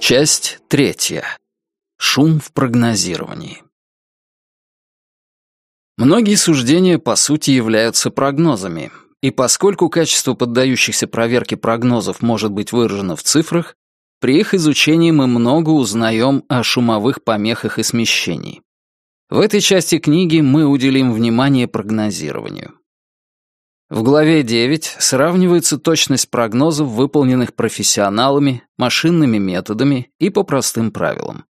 Часть третья. Шум в прогнозировании. Многие суждения, по сути, являются прогнозами, и поскольку качество поддающихся проверке прогнозов может быть выражено в цифрах, при их изучении мы много узнаем о шумовых помехах и смещении. В этой части книги мы уделим внимание прогнозированию. В главе 9 сравнивается точность прогнозов, выполненных профессионалами, машинными методами и по простым правилам.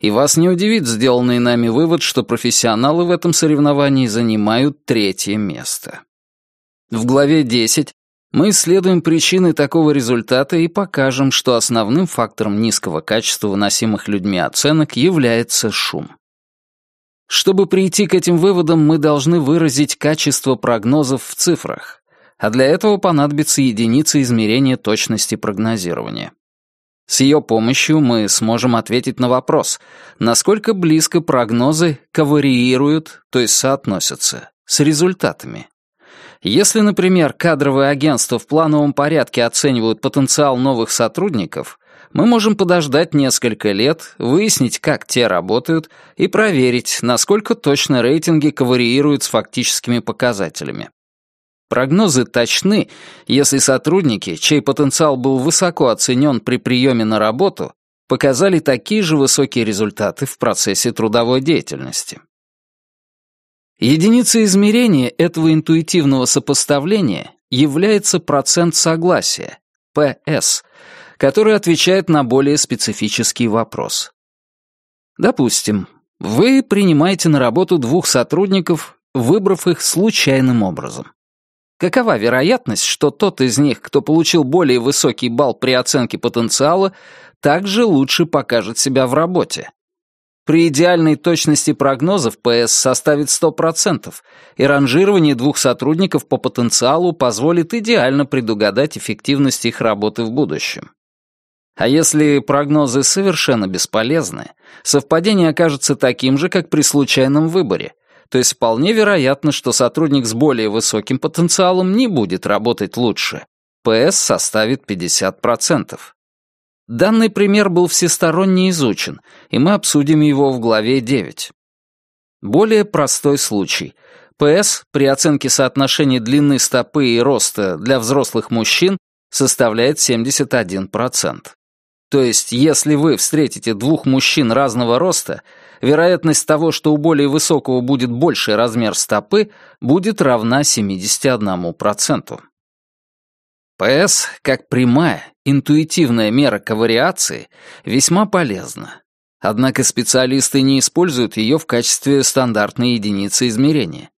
И вас не удивит сделанный нами вывод, что профессионалы в этом соревновании занимают третье место. В главе 10 мы исследуем причины такого результата и покажем, что основным фактором низкого качества выносимых людьми оценок является шум. Чтобы прийти к этим выводам, мы должны выразить качество прогнозов в цифрах, а для этого понадобится единица измерения точности прогнозирования. С ее помощью мы сможем ответить на вопрос, насколько близко прогнозы ковариируют, то есть соотносятся, с результатами. Если, например, кадровые агентства в плановом порядке оценивают потенциал новых сотрудников, мы можем подождать несколько лет, выяснить, как те работают, и проверить, насколько точно рейтинги ковариируют с фактическими показателями. Прогнозы точны, если сотрудники, чей потенциал был высоко оценен при приеме на работу, показали такие же высокие результаты в процессе трудовой деятельности. Единицей измерения этого интуитивного сопоставления является процент согласия, PS, который отвечает на более специфический вопрос. Допустим, вы принимаете на работу двух сотрудников, выбрав их случайным образом. Какова вероятность, что тот из них, кто получил более высокий балл при оценке потенциала, также лучше покажет себя в работе? При идеальной точности прогнозов ПС составит 100%, и ранжирование двух сотрудников по потенциалу позволит идеально предугадать эффективность их работы в будущем. А если прогнозы совершенно бесполезны, совпадение окажется таким же, как при случайном выборе, то есть вполне вероятно, что сотрудник с более высоким потенциалом не будет работать лучше. ПС составит 50%. Данный пример был всесторонне изучен, и мы обсудим его в главе 9. Более простой случай. ПС при оценке соотношения длины стопы и роста для взрослых мужчин составляет 71%. То есть, если вы встретите двух мужчин разного роста, вероятность того, что у более высокого будет больший размер стопы, будет равна 71%. ПС, как прямая, интуитивная мера ковариации, весьма полезна. Однако специалисты не используют ее в качестве стандартной единицы измерения.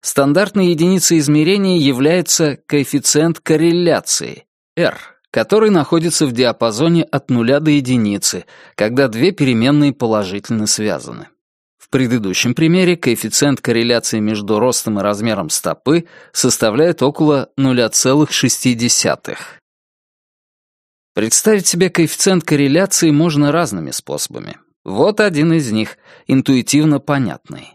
Стандартной единицей измерения является коэффициент корреляции, R, который находится в диапазоне от нуля до единицы, когда две переменные положительно связаны. В предыдущем примере коэффициент корреляции между ростом и размером стопы составляет около 0,6. Представить себе коэффициент корреляции можно разными способами. Вот один из них, интуитивно понятный.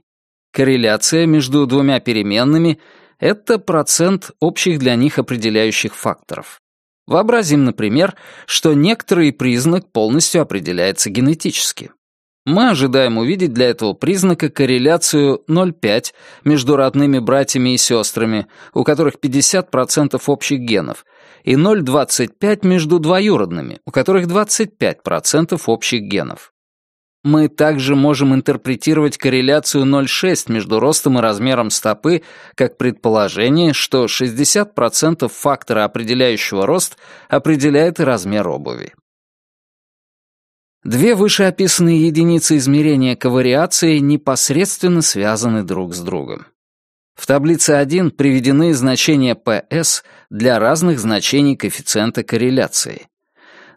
Корреляция между двумя переменными — это процент общих для них определяющих факторов. Вообразим, например, что некоторый признак полностью определяется генетически. Мы ожидаем увидеть для этого признака корреляцию 0,5 между родными братьями и сестрами, у которых 50% общих генов, и 0,25 между двоюродными, у которых 25% общих генов. Мы также можем интерпретировать корреляцию 0,6 между ростом и размером стопы как предположение, что 60% фактора, определяющего рост, определяет и размер обуви. Две вышеописанные единицы измерения ковариации непосредственно связаны друг с другом. В таблице 1 приведены значения PS для разных значений коэффициента корреляции.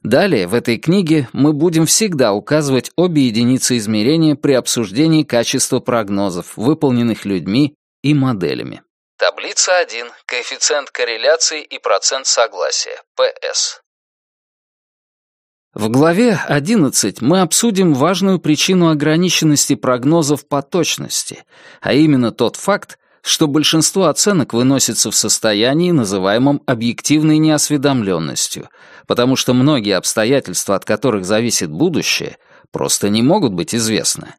Далее в этой книге мы будем всегда указывать обе единицы измерения при обсуждении качества прогнозов, выполненных людьми и моделями. Таблица 1. Коэффициент корреляции и процент согласия. ПС. В главе 11 мы обсудим важную причину ограниченности прогнозов по точности, а именно тот факт, что большинство оценок выносится в состоянии, называемом объективной неосведомленностью, потому что многие обстоятельства, от которых зависит будущее, просто не могут быть известны.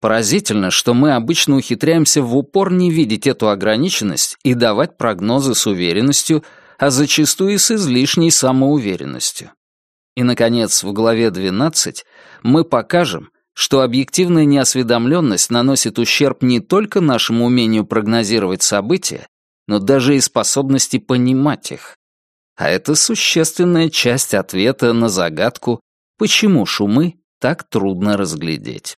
Поразительно, что мы обычно ухитряемся в упор не видеть эту ограниченность и давать прогнозы с уверенностью, а зачастую и с излишней самоуверенностью. И, наконец, в главе 12 мы покажем, что объективная неосведомленность наносит ущерб не только нашему умению прогнозировать события, но даже и способности понимать их. А это существенная часть ответа на загадку, почему шумы так трудно разглядеть.